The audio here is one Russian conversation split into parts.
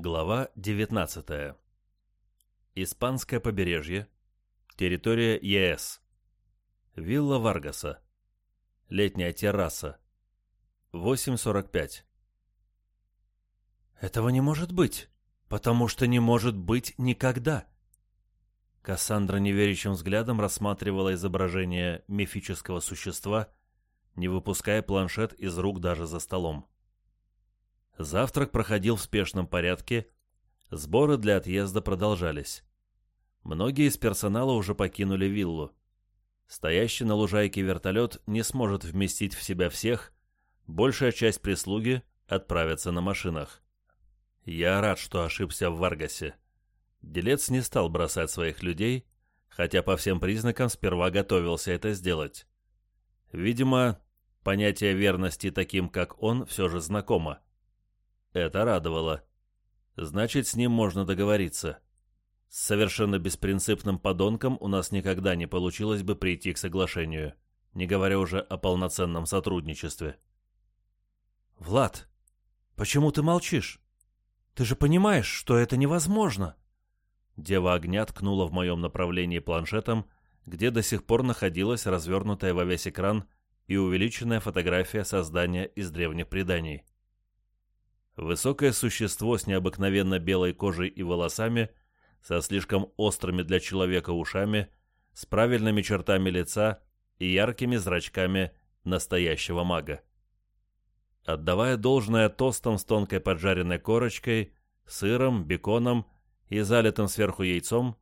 Глава 19. Испанское побережье. Территория ЕС. Вилла Варгаса. Летняя терраса. 8.45. Этого не может быть, потому что не может быть никогда. Кассандра неверящим взглядом рассматривала изображение мифического существа, не выпуская планшет из рук даже за столом. Завтрак проходил в спешном порядке, сборы для отъезда продолжались. Многие из персонала уже покинули виллу. Стоящий на лужайке вертолет не сможет вместить в себя всех, большая часть прислуги отправится на машинах. Я рад, что ошибся в Варгасе. Делец не стал бросать своих людей, хотя по всем признакам сперва готовился это сделать. Видимо, понятие верности таким, как он, все же знакомо. Это радовало. Значит, с ним можно договориться. С совершенно беспринципным подонком у нас никогда не получилось бы прийти к соглашению, не говоря уже о полноценном сотрудничестве. «Влад, почему ты молчишь? Ты же понимаешь, что это невозможно!» Дева огня ткнула в моем направлении планшетом, где до сих пор находилась развернутая во весь экран и увеличенная фотография создания из древних преданий. Высокое существо с необыкновенно белой кожей и волосами, со слишком острыми для человека ушами, с правильными чертами лица и яркими зрачками настоящего мага. Отдавая должное тостам с тонкой поджаренной корочкой, сыром, беконом и залитым сверху яйцом,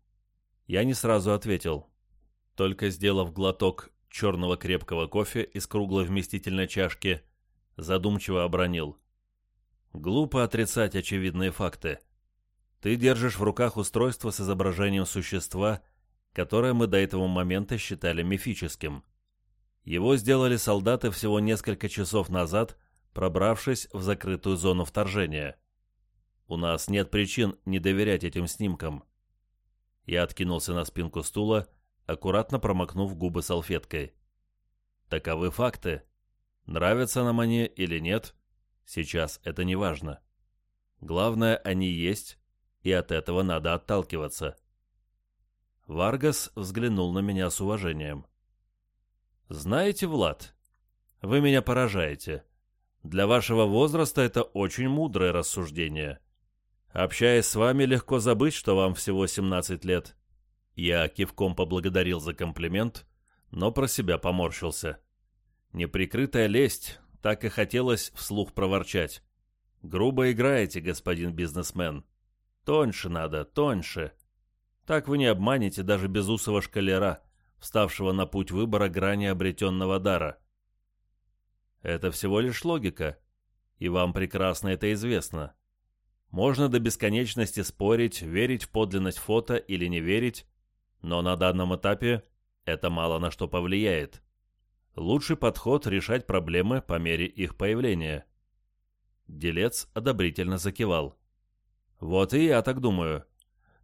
я не сразу ответил. Только сделав глоток черного крепкого кофе из круглой вместительной чашки, задумчиво обронил. Глупо отрицать очевидные факты. Ты держишь в руках устройство с изображением существа, которое мы до этого момента считали мифическим. Его сделали солдаты всего несколько часов назад, пробравшись в закрытую зону вторжения. У нас нет причин не доверять этим снимкам. Я откинулся на спинку стула, аккуратно промокнув губы салфеткой. Таковы факты. Нравятся нам они или нет, Сейчас это не важно. Главное, они есть, и от этого надо отталкиваться. Варгас взглянул на меня с уважением. «Знаете, Влад, вы меня поражаете. Для вашего возраста это очень мудрое рассуждение. Общаясь с вами, легко забыть, что вам всего 17 лет». Я кивком поблагодарил за комплимент, но про себя поморщился. Неприкрытая лесть так и хотелось вслух проворчать. «Грубо играете, господин бизнесмен. Тоньше надо, тоньше. Так вы не обманете даже безусого шкалера, вставшего на путь выбора грани обретенного дара. Это всего лишь логика, и вам прекрасно это известно. Можно до бесконечности спорить, верить в подлинность фото или не верить, но на данном этапе это мало на что повлияет. Лучший подход — решать проблемы по мере их появления. Делец одобрительно закивал. Вот и я так думаю.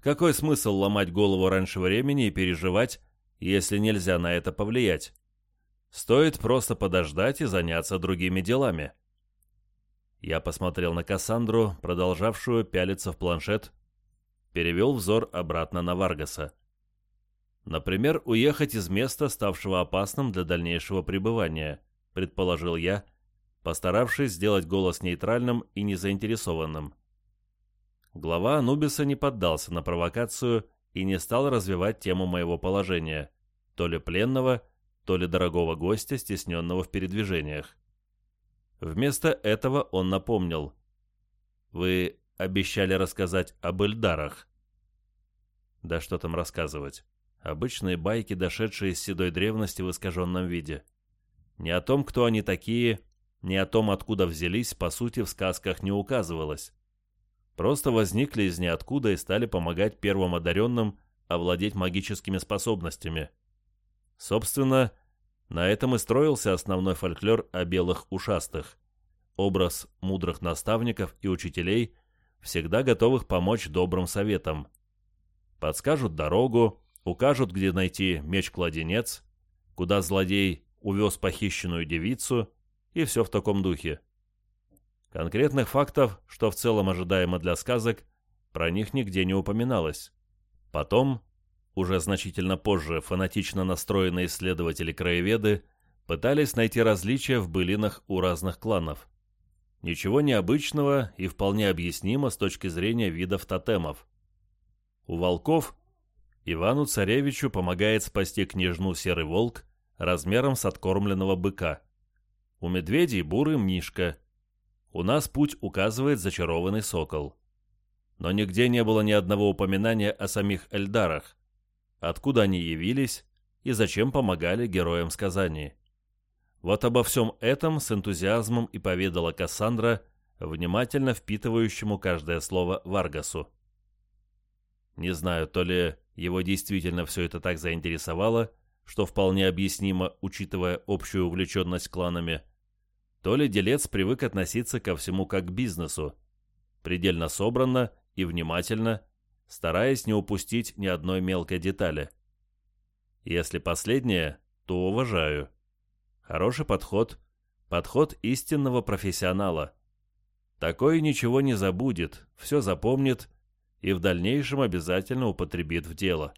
Какой смысл ломать голову раньше времени и переживать, если нельзя на это повлиять? Стоит просто подождать и заняться другими делами. Я посмотрел на Кассандру, продолжавшую пялиться в планшет, перевел взор обратно на Варгаса. Например, уехать из места, ставшего опасным для дальнейшего пребывания, предположил я, постаравшись сделать голос нейтральным и незаинтересованным. Глава Анубиса не поддался на провокацию и не стал развивать тему моего положения, то ли пленного, то ли дорогого гостя, стесненного в передвижениях. Вместо этого он напомнил. «Вы обещали рассказать об Эльдарах». «Да что там рассказывать? Обычные байки, дошедшие из седой древности в искаженном виде. Ни о том, кто они такие, ни о том, откуда взялись, по сути, в сказках не указывалось. Просто возникли из ниоткуда и стали помогать первым одаренным овладеть магическими способностями. Собственно, на этом и строился основной фольклор о белых ушастых. Образ мудрых наставников и учителей, всегда готовых помочь добрым советам. Подскажут дорогу, укажут, где найти меч-кладенец, куда злодей увез похищенную девицу, и все в таком духе. Конкретных фактов, что в целом ожидаемо для сказок, про них нигде не упоминалось. Потом, уже значительно позже, фанатично настроенные исследователи-краеведы пытались найти различия в былинах у разных кланов. Ничего необычного и вполне объяснимо с точки зрения видов тотемов. У волков Ивану Царевичу помогает спасти княжну Серый Волк размером с откормленного быка. У медведей бурый Мишка. У нас путь указывает зачарованный сокол. Но нигде не было ни одного упоминания о самих Эльдарах, откуда они явились и зачем помогали героям сказаний. Вот обо всем этом с энтузиазмом и поведала Кассандра, внимательно впитывающему каждое слово Варгасу. Не знаю, то ли его действительно все это так заинтересовало, что вполне объяснимо, учитывая общую увлеченность кланами, то ли делец привык относиться ко всему как к бизнесу, предельно собранно и внимательно, стараясь не упустить ни одной мелкой детали. Если последнее, то уважаю. Хороший подход, подход истинного профессионала. Такой ничего не забудет, все запомнит и в дальнейшем обязательно употребит в дело.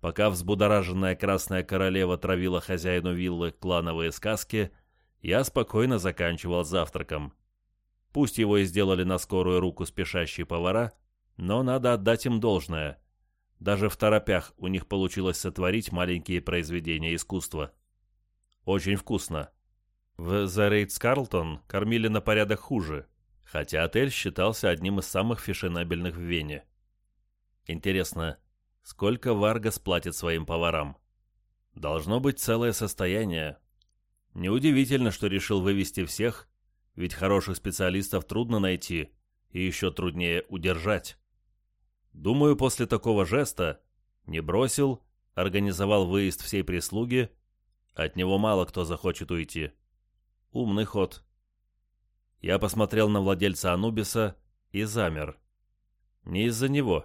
Пока взбудораженная Красная Королева травила хозяину виллы клановые сказки, я спокойно заканчивал завтраком. Пусть его и сделали на скорую руку спешащие повара, но надо отдать им должное. Даже в торопях у них получилось сотворить маленькие произведения искусства. Очень вкусно. В The Ritz Carlton кормили на порядок хуже, хотя отель считался одним из самых фешенебельных в Вене. Интересно, сколько Варгас платит своим поварам? Должно быть целое состояние. Неудивительно, что решил вывести всех ведь хороших специалистов трудно найти и еще труднее удержать. Думаю, после такого жеста не бросил, организовал выезд всей прислуги, от него мало кто захочет уйти. Умный ход. Я посмотрел на владельца Анубиса и замер. Не из-за него,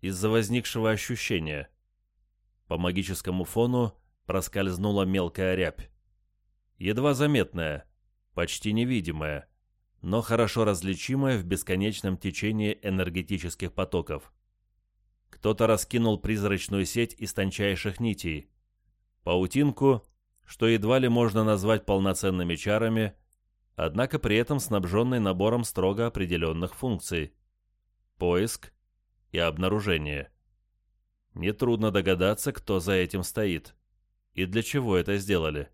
из-за возникшего ощущения. По магическому фону проскользнула мелкая рябь. Едва заметная, почти невидимая, но хорошо различимая в бесконечном течении энергетических потоков. Кто-то раскинул призрачную сеть из тончайших нитей, паутинку, что едва ли можно назвать полноценными чарами, однако при этом снабженной набором строго определенных функций – поиск и обнаружение. Нетрудно догадаться, кто за этим стоит и для чего это сделали.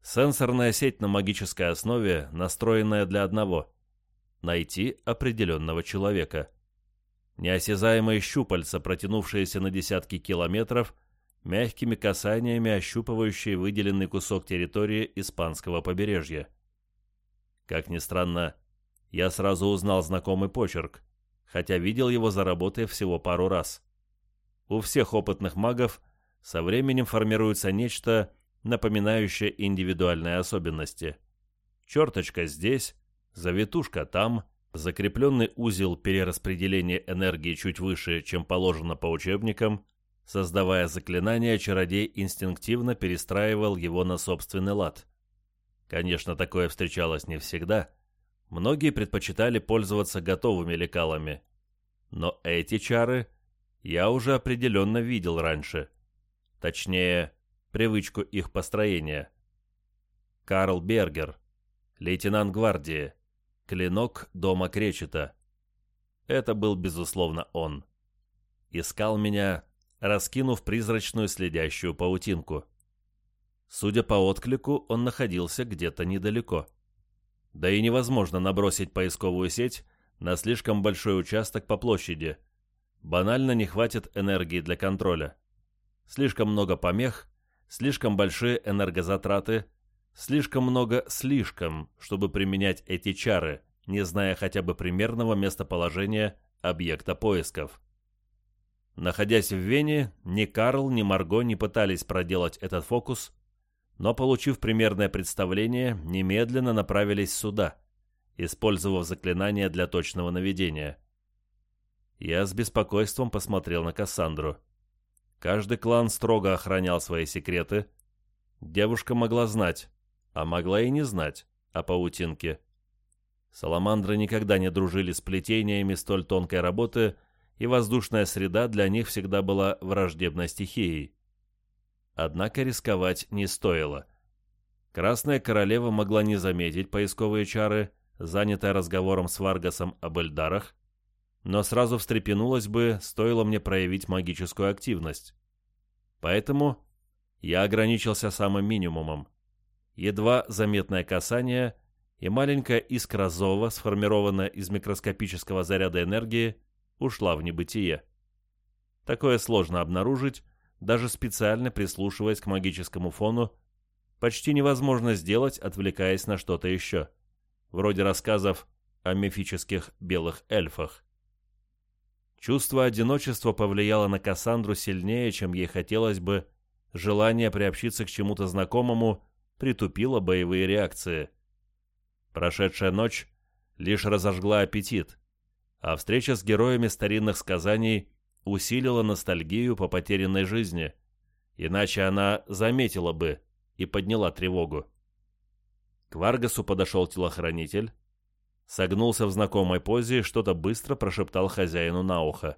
Сенсорная сеть на магической основе, настроенная для одного – найти определенного человека. Неосязаемые щупальца, протянувшиеся на десятки километров, мягкими касаниями ощупывающие выделенный кусок территории испанского побережья. Как ни странно, я сразу узнал знакомый почерк, хотя видел его за работой всего пару раз. У всех опытных магов со временем формируется нечто – напоминающая индивидуальные особенности. Черточка здесь, завитушка там, закрепленный узел перераспределения энергии чуть выше, чем положено по учебникам, создавая заклинание, чародей инстинктивно перестраивал его на собственный лад. Конечно, такое встречалось не всегда. Многие предпочитали пользоваться готовыми лекалами. Но эти чары я уже определенно видел раньше. Точнее, привычку их построения. Карл Бергер, лейтенант гвардии, клинок дома Кречета. Это был, безусловно, он. Искал меня, раскинув призрачную следящую паутинку. Судя по отклику, он находился где-то недалеко. Да и невозможно набросить поисковую сеть на слишком большой участок по площади. Банально не хватит энергии для контроля. Слишком много помех, слишком большие энергозатраты, слишком много слишком, чтобы применять эти чары, не зная хотя бы примерного местоположения объекта поисков. Находясь в Вене, ни Карл, ни Марго не пытались проделать этот фокус, но, получив примерное представление, немедленно направились сюда, использовав заклинание для точного наведения. Я с беспокойством посмотрел на Кассандру. Каждый клан строго охранял свои секреты. Девушка могла знать, а могла и не знать о паутинке, Саламандры никогда не дружили с плетениями столь тонкой работы, и воздушная среда для них всегда была враждебной стихией. Однако рисковать не стоило. Красная королева могла не заметить поисковые чары, занятая разговором с Варгасом об Эльдарах, но сразу встрепенулась бы, стоило мне проявить магическую активность. Поэтому я ограничился самым минимумом. Едва заметное касание, и маленькая искра зова, сформированная из микроскопического заряда энергии, ушла в небытие. Такое сложно обнаружить, даже специально прислушиваясь к магическому фону, почти невозможно сделать, отвлекаясь на что-то еще, вроде рассказов о мифических белых эльфах. Чувство одиночества повлияло на Кассандру сильнее, чем ей хотелось бы, желание приобщиться к чему-то знакомому притупило боевые реакции. Прошедшая ночь лишь разожгла аппетит, а встреча с героями старинных сказаний усилила ностальгию по потерянной жизни, иначе она заметила бы и подняла тревогу. К Варгасу подошел телохранитель, согнулся в знакомой позе и что-то быстро прошептал хозяину на ухо.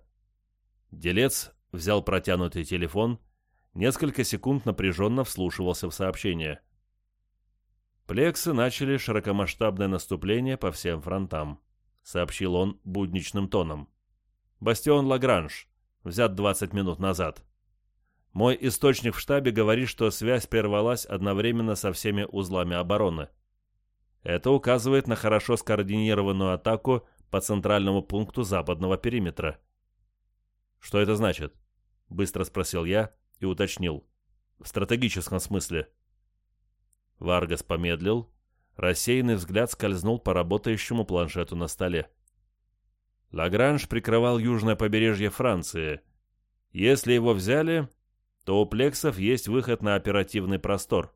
Делец взял протянутый телефон, несколько секунд напряженно вслушивался в сообщение. Плексы начали широкомасштабное наступление по всем фронтам сообщил он будничным тоном. «Бастион Лагранж. Взят 20 минут назад. Мой источник в штабе говорит, что связь прервалась одновременно со всеми узлами обороны. Это указывает на хорошо скоординированную атаку по центральному пункту западного периметра. «Что это значит?» — быстро спросил я и уточнил. «В стратегическом смысле». Варгас помедлил, Рассеянный взгляд скользнул по работающему планшету на столе. Лагранж прикрывал южное побережье Франции. Если его взяли, то у плексов есть выход на оперативный простор.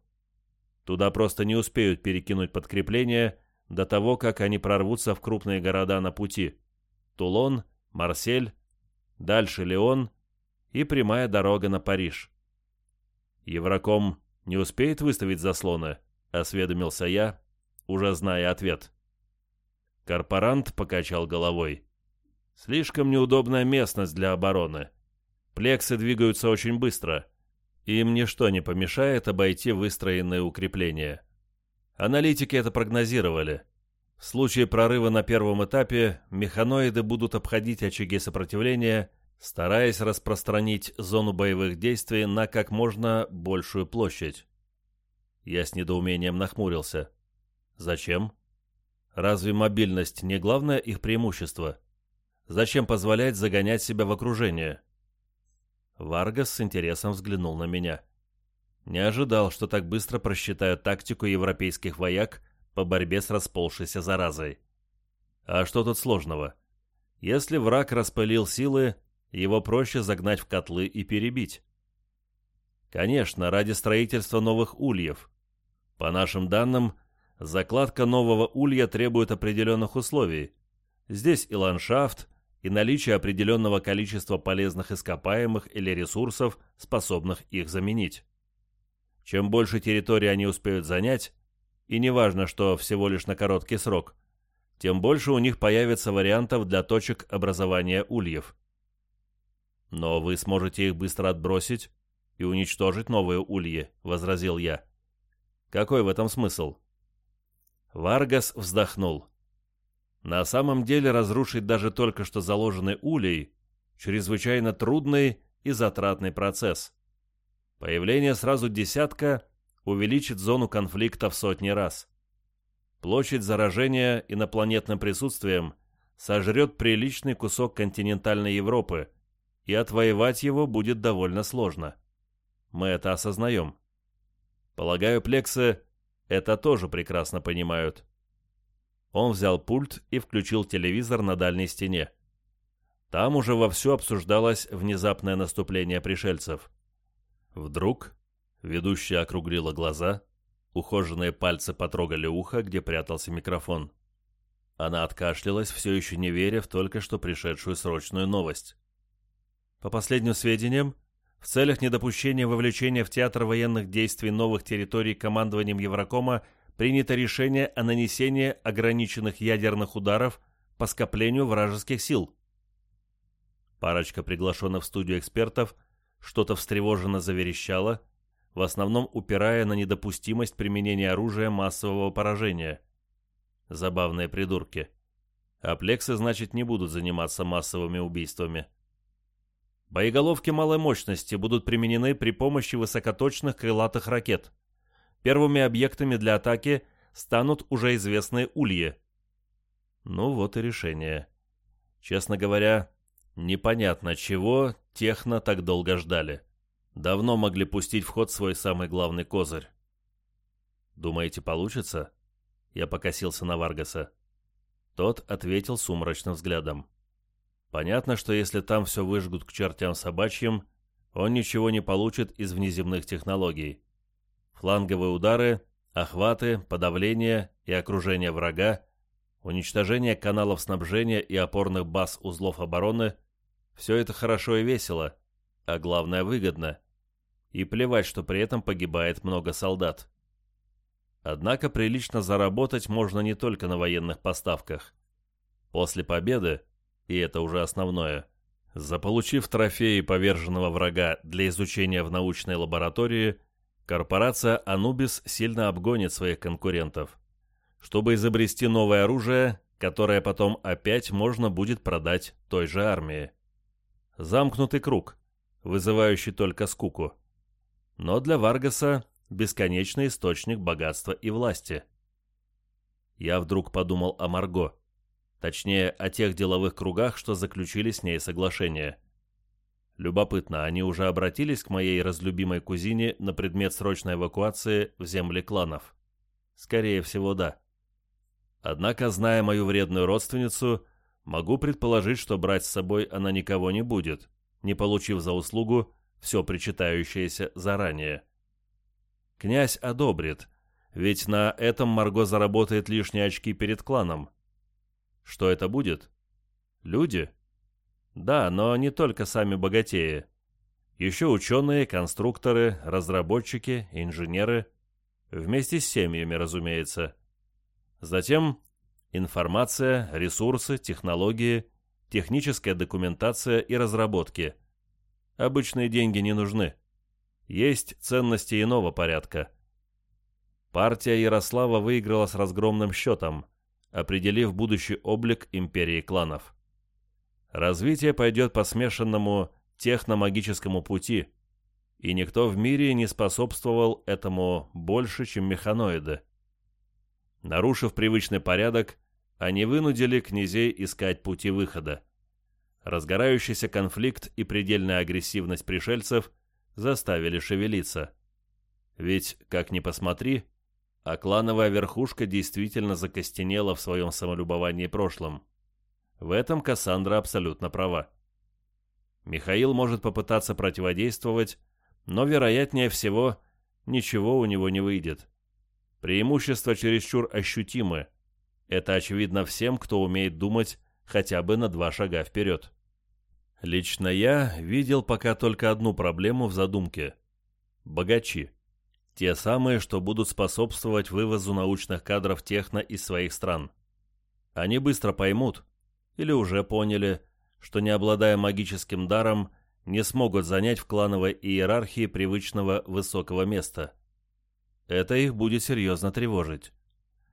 Туда просто не успеют перекинуть подкрепление до того, как они прорвутся в крупные города на пути. Тулон, Марсель, дальше Леон и прямая дорога на Париж. Евроком не успеет выставить заслоны, осведомился я, уже зная ответ. Корпорант покачал головой. Слишком неудобная местность для обороны. Плексы двигаются очень быстро. Им ничто не помешает обойти выстроенные укрепления. Аналитики это прогнозировали. В случае прорыва на первом этапе механоиды будут обходить очаги сопротивления, стараясь распространить зону боевых действий на как можно большую площадь. Я с недоумением нахмурился. Зачем? Разве мобильность не главное их преимущество? Зачем позволять загонять себя в окружение? Варгас с интересом взглянул на меня. Не ожидал, что так быстро просчитаю тактику европейских вояк по борьбе с расползшейся заразой. А что тут сложного? Если враг распылил силы, его проще загнать в котлы и перебить. Конечно, ради строительства новых ульев. По нашим данным, Закладка нового улья требует определенных условий. Здесь и ландшафт, и наличие определенного количества полезных ископаемых или ресурсов, способных их заменить. Чем больше территории они успеют занять, и неважно, что всего лишь на короткий срок, тем больше у них появится вариантов для точек образования ульев. «Но вы сможете их быстро отбросить и уничтожить новые ульи», — возразил я. «Какой в этом смысл?» Варгас вздохнул. На самом деле разрушить даже только что заложенный улей – чрезвычайно трудный и затратный процесс. Появление сразу десятка увеличит зону конфликта в сотни раз. Площадь заражения инопланетным присутствием сожрет приличный кусок континентальной Европы, и отвоевать его будет довольно сложно. Мы это осознаем. Полагаю, плексы это тоже прекрасно понимают. Он взял пульт и включил телевизор на дальней стене. Там уже вовсю обсуждалось внезапное наступление пришельцев. Вдруг ведущая округлила глаза, ухоженные пальцы потрогали ухо, где прятался микрофон. Она откашлялась, все еще не веря в только что пришедшую срочную новость. По последним сведениям, в целях недопущения вовлечения в театр военных действий новых территорий командованием Еврокома принято решение о нанесении ограниченных ядерных ударов по скоплению вражеских сил. Парочка приглашенных в студию экспертов что-то встревоженно заверещала, в основном упирая на недопустимость применения оружия массового поражения. Забавные придурки. А значит, не будут заниматься массовыми убийствами. Боеголовки малой мощности будут применены при помощи высокоточных крылатых ракет. Первыми объектами для атаки станут уже известные ульи. Ну вот и решение. Честно говоря, непонятно чего техно так долго ждали. Давно могли пустить в ход свой самый главный козырь. «Думаете, получится?» Я покосился на Варгаса. Тот ответил сумрачным взглядом. Понятно, что если там все выжгут к чертям собачьим, он ничего не получит из внеземных технологий. Фланговые удары, охваты, подавление и окружение врага, уничтожение каналов снабжения и опорных баз узлов обороны – все это хорошо и весело, а главное выгодно. И плевать, что при этом погибает много солдат. Однако прилично заработать можно не только на военных поставках. После победы, и это уже основное, заполучив трофеи поверженного врага для изучения в научной лаборатории, корпорация Anubis сильно обгонит своих конкурентов, чтобы изобрести новое оружие, которое потом опять можно будет продать той же армии. Замкнутый круг, вызывающий только скуку. Но для Варгаса бесконечный источник богатства и власти. Я вдруг подумал о Марго, точнее, о тех деловых кругах, что заключили с ней соглашение. Любопытно, они уже обратились к моей разлюбимой кузине на предмет срочной эвакуации в земли кланов? Скорее всего, да. Однако, зная мою вредную родственницу, могу предположить, что брать с собой она никого не будет, не получив за услугу все причитающееся заранее. Князь одобрит, ведь на этом Марго заработает лишние очки перед кланом. Что это будет? Люди? Да, но не только сами богатеи. Еще ученые, конструкторы, разработчики, инженеры. Вместе с семьями, разумеется. Затем информация, ресурсы, технологии, техническая документация и разработки. Обычные деньги не нужны есть ценности иного порядка. Партия Ярослава выиграла с разгромным счетом, определив будущий облик империи кланов. Развитие пойдет по смешанному техномагическому пути, и никто в мире не способствовал этому больше, чем механоиды. Нарушив привычный порядок, они вынудили князей искать пути выхода. Разгорающийся конфликт и предельная агрессивность пришельцев заставили шевелиться. Ведь, как ни посмотри, а клановая верхушка действительно закостенела в своем самолюбовании прошлом. В этом Кассандра абсолютно права. Михаил может попытаться противодействовать, но, вероятнее всего, ничего у него не выйдет. Преимущества чересчур ощутимы. Это очевидно всем, кто умеет думать хотя бы на два шага вперед. Лично я видел пока только одну проблему в задумке. Богачи. Те самые, что будут способствовать вывозу научных кадров техно из своих стран. Они быстро поймут, или уже поняли, что не обладая магическим даром, не смогут занять в клановой иерархии привычного высокого места. Это их будет серьезно тревожить.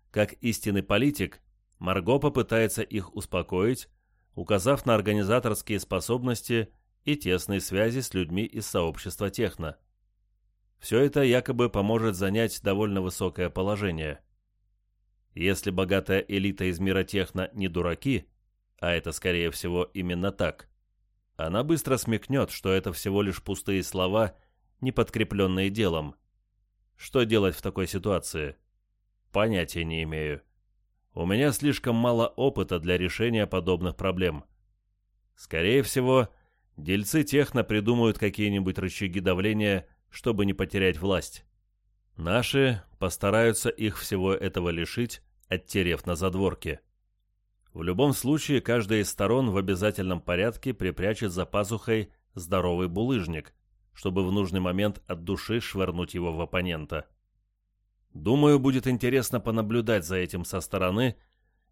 Как истинный политик, Марго попытается их успокоить, указав на организаторские способности и тесные связи с людьми из сообщества техно. Все это якобы поможет занять довольно высокое положение. Если богатая элита из мира техно не дураки, а это скорее всего именно так, она быстро смекнет, что это всего лишь пустые слова, не подкрепленные делом. Что делать в такой ситуации? Понятия не имею. У меня слишком мало опыта для решения подобных проблем. Скорее всего, дельцы техно придумают какие-нибудь рычаги давления, чтобы не потерять власть. Наши постараются их всего этого лишить, оттерев на задворке. В любом случае, каждая из сторон в обязательном порядке припрячет за пазухой здоровый булыжник, чтобы в нужный момент от души швырнуть его в оппонента. Думаю, будет интересно понаблюдать за этим со стороны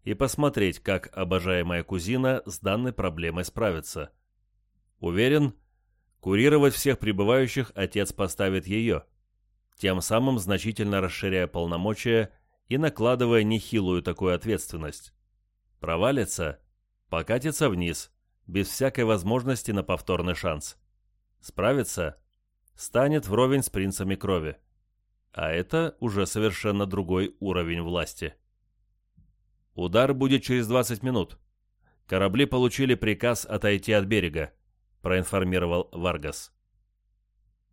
и посмотреть, как обожаемая кузина с данной проблемой справится. Уверен, курировать всех прибывающих отец поставит ее, тем самым значительно расширяя полномочия и накладывая нехилую такую ответственность. Провалится, покатится вниз, без всякой возможности на повторный шанс. Справится, станет вровень с принцами крови. А это уже совершенно другой уровень власти. Удар будет через 20 минут. Корабли получили приказ отойти от берега, проинформировал Варгас.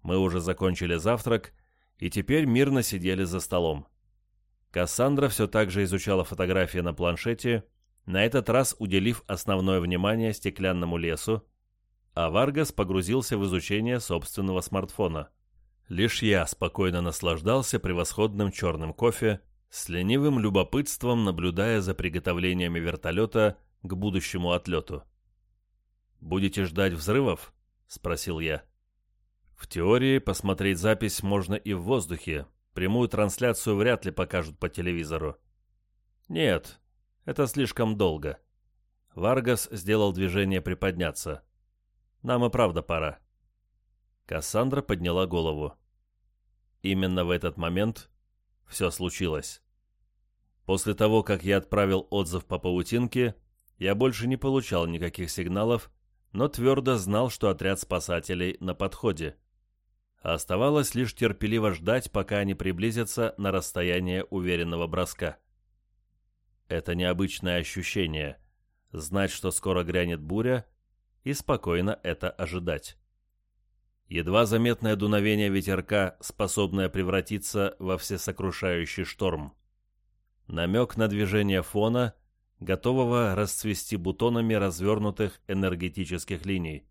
Мы уже закончили завтрак и теперь мирно сидели за столом. Кассандра все так же изучала фотографии на планшете, на этот раз уделив основное внимание стеклянному лесу, а Варгас погрузился в изучение собственного смартфона. Лишь я спокойно наслаждался превосходным черным кофе, с ленивым любопытством наблюдая за приготовлениями вертолета к будущему отлету. «Будете ждать взрывов?» — спросил я. «В теории посмотреть запись можно и в воздухе, Прямую трансляцию вряд ли покажут по телевизору. Нет, это слишком долго. Варгас сделал движение приподняться. Нам и правда пора. Кассандра подняла голову. Именно в этот момент все случилось. После того, как я отправил отзыв по паутинке, я больше не получал никаких сигналов, но твердо знал, что отряд спасателей на подходе. Оставалось лишь терпеливо ждать, пока они приблизятся на расстояние уверенного броска. Это необычное ощущение — знать, что скоро грянет буря, и спокойно это ожидать. Едва заметное дуновение ветерка, способное превратиться во всесокрушающий шторм. Намек на движение фона, готового расцвести бутонами развернутых энергетических линий.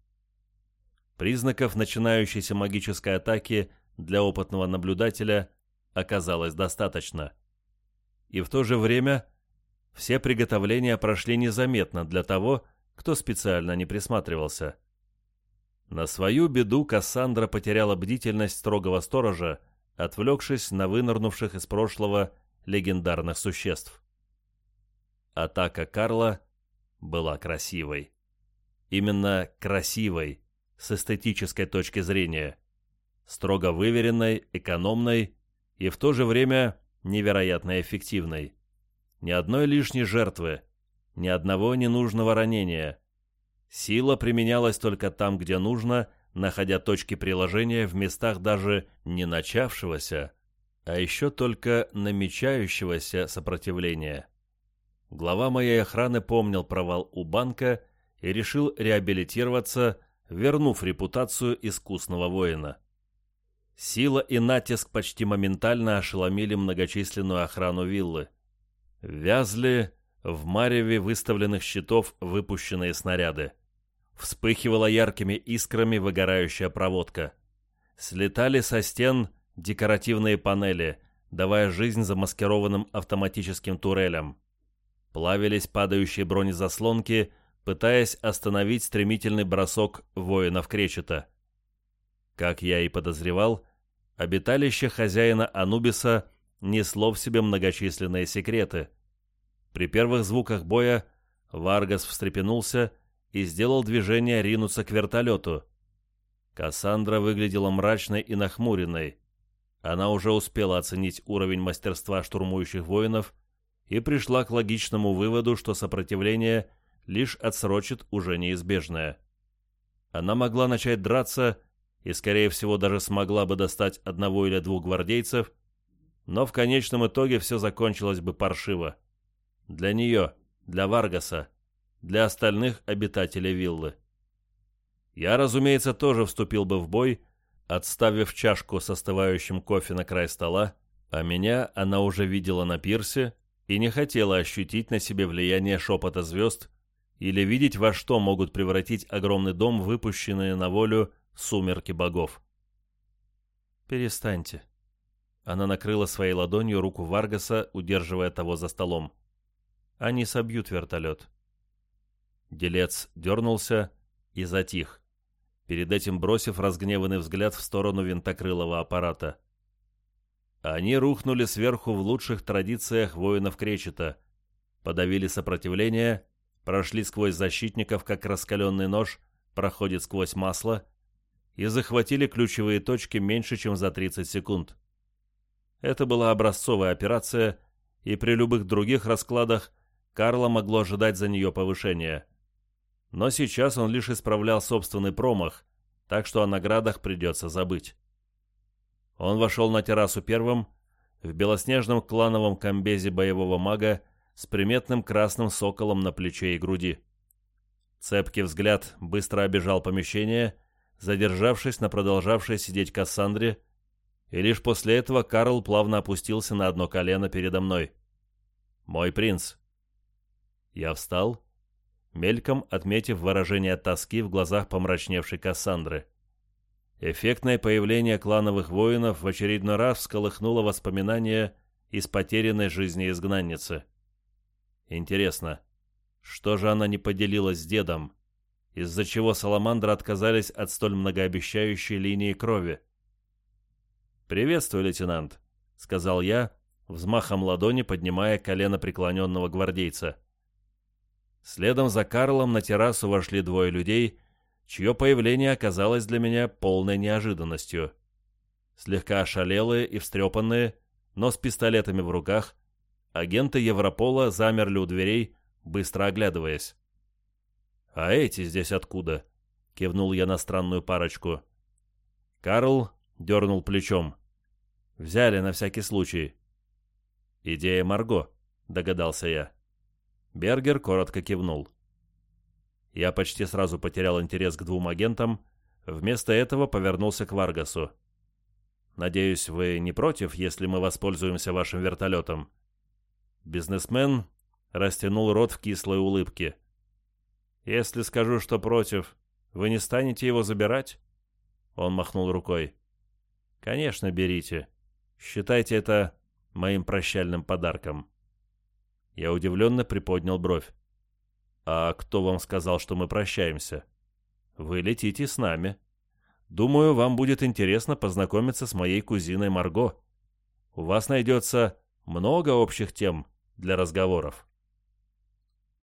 Признаков начинающейся магической атаки для опытного наблюдателя оказалось достаточно. И в то же время все приготовления прошли незаметно для того, кто специально не присматривался. На свою беду Кассандра потеряла бдительность строгого сторожа, отвлекшись на вынырнувших из прошлого легендарных существ. Атака Карла была красивой. Именно красивой, с эстетической точки зрения. Строго выверенной, экономной и в то же время невероятно эффективной. Ни одной лишней жертвы, ни одного ненужного ранения. Сила применялась только там, где нужно, находя точки приложения в местах даже не начавшегося, а еще только намечающегося сопротивления. Глава моей охраны помнил провал у банка и решил реабилитироваться, вернув репутацию искусного воина. Сила и натиск почти моментально ошеломили многочисленную охрану виллы. Вязли в мареве выставленных щитов выпущенные снаряды. Вспыхивала яркими искрами выгорающая проводка. Слетали со стен декоративные панели, давая жизнь замаскированным автоматическим турелям. Плавились падающие бронезаслонки, пытаясь остановить стремительный бросок воинов Кречета. Как я и подозревал, обиталище хозяина Анубиса несло в себе многочисленные секреты. При первых звуках боя Варгас встрепенулся и сделал движение ринуться к вертолету. Кассандра выглядела мрачной и нахмуренной. Она уже успела оценить уровень мастерства штурмующих воинов и пришла к логичному выводу, что сопротивление – лишь отсрочит уже неизбежное. Она могла начать драться и, скорее всего, даже смогла бы достать одного или двух гвардейцев, но в конечном итоге все закончилось бы паршиво. Для нее, для Варгаса, для остальных обитателей виллы. Я, разумеется, тоже вступил бы в бой, отставив чашку с остывающим кофе на край стола, а меня она уже видела на пирсе и не хотела ощутить на себе влияние шепота звезд или видеть, во что могут превратить огромный дом, выпущенные на волю сумерки богов. «Перестаньте». Она накрыла своей ладонью руку Варгаса, удерживая того за столом. «Они собьют вертолет». Делец дернулся и затих, перед этим бросив разгневанный взгляд в сторону винтокрылого аппарата. Они рухнули сверху в лучших традициях воинов Кречета, подавили сопротивление, прошли сквозь защитников, как раскаленный нож проходит сквозь масло, и захватили ключевые точки меньше, чем за 30 секунд. Это была образцовая операция, и при любых других раскладах Карла могло ожидать за нее повышения. Но сейчас он лишь исправлял собственный промах, так что о наградах придется забыть. Он вошел на террасу первым, в белоснежном клановом комбезе боевого мага с приметным красным соколом на плече и груди. Цепкий взгляд быстро обежал помещение, задержавшись на продолжавшей сидеть Кассандре, и лишь после этого Карл плавно опустился на одно колено передо мной. «Мой принц». Я встал, мельком отметив выражение тоски в глазах помрачневшей Кассандры. Эффектное появление клановых воинов в очередной раз всколыхнуло воспоминания из потерянной жизни изгнанницы. Интересно, что же она не поделилась с дедом, из-за чего Саламандры отказались от столь многообещающей линии крови? «Приветствую, лейтенант», — сказал я, взмахом ладони поднимая колено преклоненного гвардейца. Следом за Карлом на террасу вошли двое людей, чье появление оказалось для меня полной неожиданностью. Слегка ошалелые и встрепанные, но с пистолетами в руках, агенты Европола замерли у дверей, быстро оглядываясь. «А эти здесь откуда?» — кивнул я на странную парочку. Карл дернул плечом. Взяли на всякий случай. Идея Марго, догадался я. Бергер коротко кивнул. Я почти сразу потерял интерес к двум агентам, вместо этого повернулся к Варгасу. «Надеюсь, вы не против, если мы воспользуемся вашим вертолетом?» Бизнесмен растянул рот в кислой улыбке. «Если скажу, что против, вы не станете его забирать?» Он махнул рукой. «Конечно, берите. Считайте это моим прощальным подарком». Я удивленно приподнял бровь. «А кто вам сказал, что мы прощаемся?» «Вы летите с нами. Думаю, вам будет интересно познакомиться с моей кузиной Марго. У вас найдется много общих тем для разговоров».